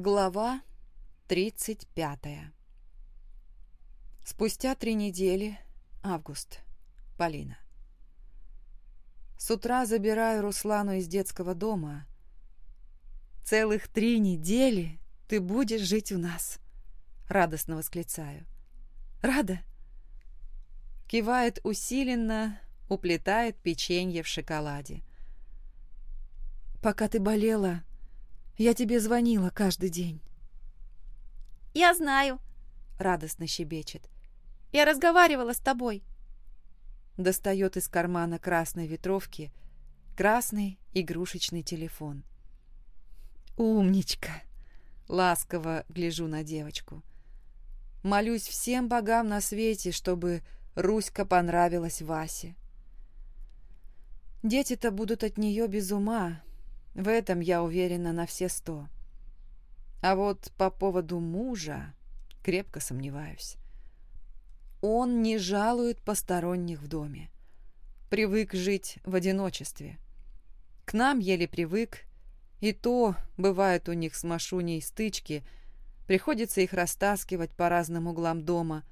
Глава 35 Спустя три недели, август, Полина. С утра забираю Руслану из детского дома. «Целых три недели ты будешь жить у нас!» Радостно восклицаю. «Рада?» Кивает усиленно, уплетает печенье в шоколаде. «Пока ты болела, я тебе звонила каждый день». «Я знаю», — радостно щебечет. «Я разговаривала с тобой». Достает из кармана красной ветровки красный игрушечный телефон. «Умничка!» — ласково гляжу на девочку. Молюсь всем богам на свете, чтобы Руська понравилась Васе. Дети-то будут от нее без ума, в этом я уверена на все сто. А вот по поводу мужа крепко сомневаюсь. Он не жалует посторонних в доме. Привык жить в одиночестве. К нам еле привык, и то бывает у них с Машуней стычки, приходится их растаскивать по разным углам дома,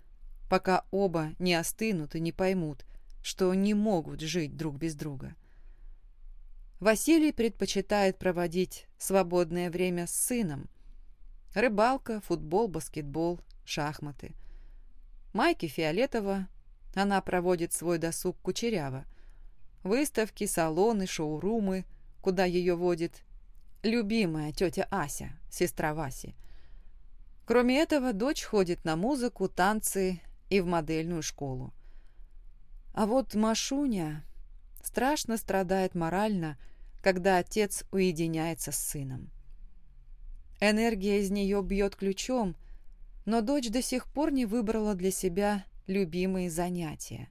пока оба не остынут и не поймут, что не могут жить друг без друга. — Василий предпочитает проводить свободное время с сыном. Рыбалка, футбол, баскетбол, шахматы. Майки Фиолетова, она проводит свой досуг кучеряво. Выставки, салоны, шоурумы, куда ее водит любимая тетя Ася, сестра Васи. Кроме этого, дочь ходит на музыку, танцы и в модельную школу. А вот Машуня страшно страдает морально, когда отец уединяется с сыном. Энергия из нее бьет ключом, но дочь до сих пор не выбрала для себя любимые занятия.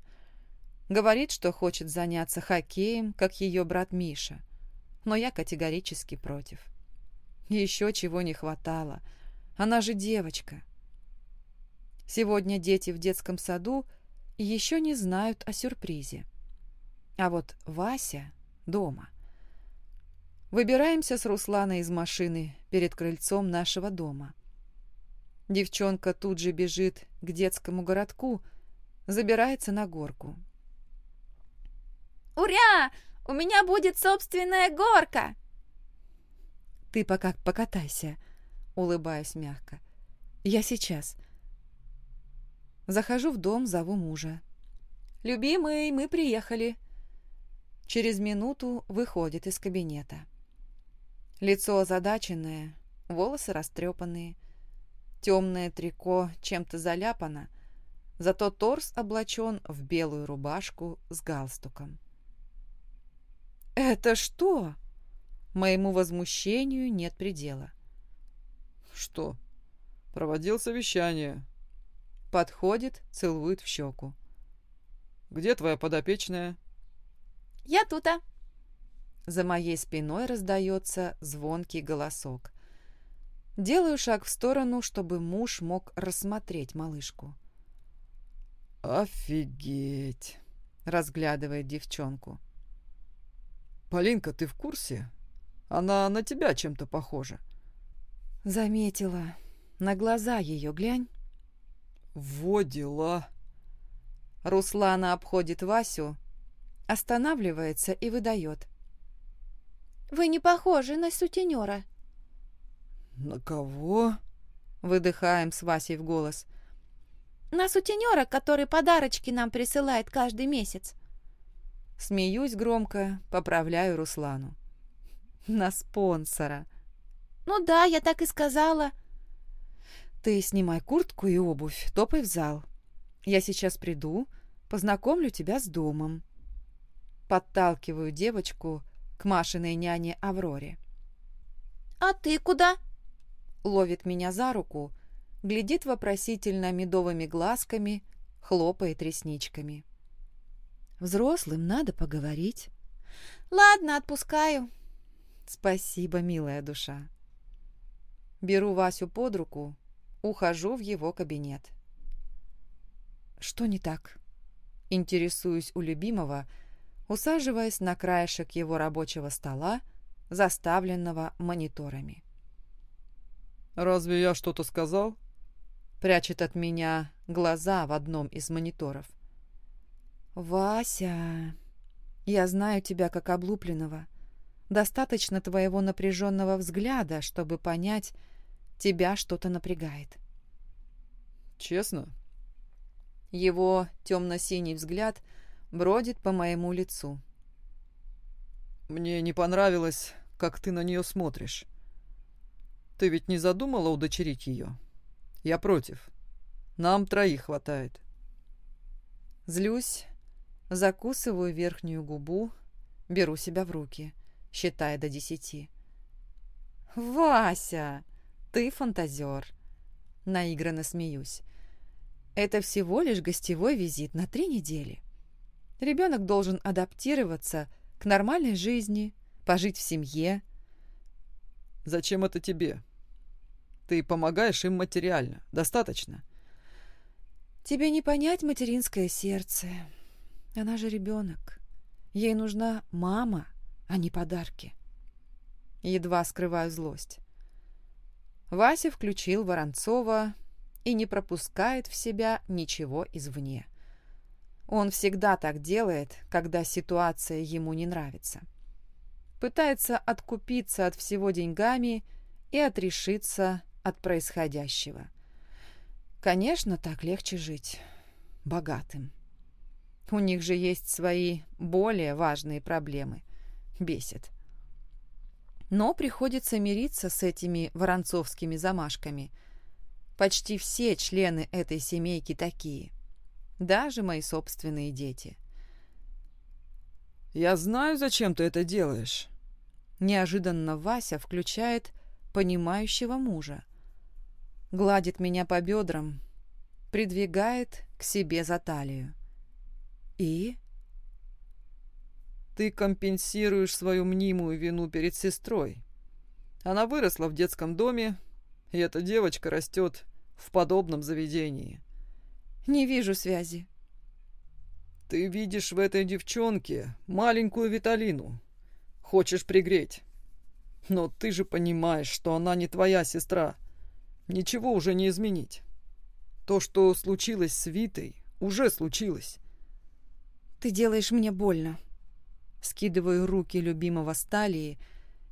Говорит, что хочет заняться хоккеем, как ее брат Миша, но я категорически против. Еще чего не хватало. Она же девочка. Сегодня дети в детском саду еще не знают о сюрпризе. А вот Вася дома. Выбираемся с Русланой из машины перед крыльцом нашего дома. Девчонка тут же бежит к детскому городку, забирается на горку. «Ура! У меня будет собственная горка!» «Ты пока покатайся», — улыбаюсь мягко. «Я сейчас». Захожу в дом, зову мужа. «Любимый, мы приехали». Через минуту выходит из кабинета. Лицо озадаченное, волосы растрепанные, темное трико чем-то заляпано, зато торс облачен в белую рубашку с галстуком. «Это что?» Моему возмущению нет предела. «Что?» «Проводил совещание». Подходит, целует в щеку. «Где твоя подопечная?» «Я тута». За моей спиной раздается звонкий голосок. Делаю шаг в сторону, чтобы муж мог рассмотреть малышку. «Офигеть!» — разглядывает девчонку. «Полинка, ты в курсе? Она на тебя чем-то похожа». «Заметила. На глаза ее глянь». «Во дела!» Руслана обходит Васю, останавливается и выдает. «Вы не похожи на сутенера». «На кого?» Выдыхаем с Васей в голос. «На сутенера, который подарочки нам присылает каждый месяц». Смеюсь громко, поправляю Руслану. «На спонсора». «Ну да, я так и сказала». «Ты снимай куртку и обувь, топай в зал. Я сейчас приду, познакомлю тебя с домом». Подталкиваю девочку к Машиной няне Авроре. «А ты куда?» Ловит меня за руку, глядит вопросительно медовыми глазками, хлопает ресничками. Взрослым надо поговорить. «Ладно, отпускаю». «Спасибо, милая душа». Беру Васю под руку, ухожу в его кабинет. «Что не так?» Интересуюсь у любимого, усаживаясь на краешек его рабочего стола, заставленного мониторами. «Разве я что-то сказал?» Прячет от меня глаза в одном из мониторов. «Вася, я знаю тебя как облупленного. Достаточно твоего напряженного взгляда, чтобы понять, тебя что-то напрягает». «Честно?» Его темно-синий взгляд бродит по моему лицу. «Мне не понравилось, как ты на нее смотришь. Ты ведь не задумала удочерить ее? Я против. Нам троих хватает». Злюсь, закусываю верхнюю губу, беру себя в руки, считая до десяти. «Вася, ты фантазер!» Наигранно смеюсь. Это всего лишь гостевой визит на три недели. Ребенок должен адаптироваться к нормальной жизни, пожить в семье. «Зачем это тебе? Ты помогаешь им материально. Достаточно?» «Тебе не понять материнское сердце. Она же ребенок. Ей нужна мама, а не подарки». Едва скрываю злость. Вася включил Воронцова и не пропускает в себя ничего извне. Он всегда так делает, когда ситуация ему не нравится. Пытается откупиться от всего деньгами и отрешиться от происходящего. Конечно, так легче жить. Богатым. У них же есть свои более важные проблемы. Бесит. Но приходится мириться с этими воронцовскими замашками – Почти все члены этой семейки такие. Даже мои собственные дети. «Я знаю, зачем ты это делаешь». Неожиданно Вася включает понимающего мужа. Гладит меня по бедрам, придвигает к себе за талию. И? Ты компенсируешь свою мнимую вину перед сестрой. Она выросла в детском доме, и эта девочка растет в подобном заведении. Не вижу связи. Ты видишь в этой девчонке маленькую Виталину. Хочешь пригреть. Но ты же понимаешь, что она не твоя сестра. Ничего уже не изменить. То, что случилось с Витой, уже случилось. Ты делаешь мне больно. Скидываю руки любимого Сталии,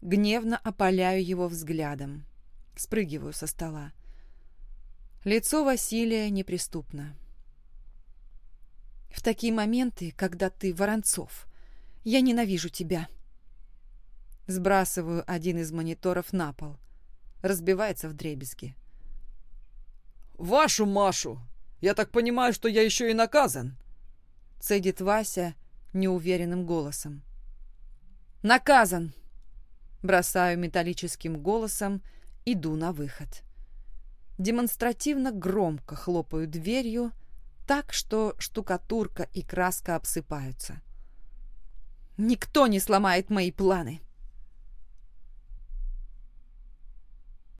гневно опаляю его взглядом. Спрыгиваю со стола. Лицо Василия неприступно. В такие моменты, когда ты Воронцов, я ненавижу тебя. Сбрасываю один из мониторов на пол. Разбивается в дребезги. «Вашу Машу! Я так понимаю, что я еще и наказан!» Цедит Вася неуверенным голосом. «Наказан!» Бросаю металлическим голосом Иду на выход. Демонстративно громко хлопаю дверью, так что штукатурка и краска обсыпаются. «Никто не сломает мои планы!»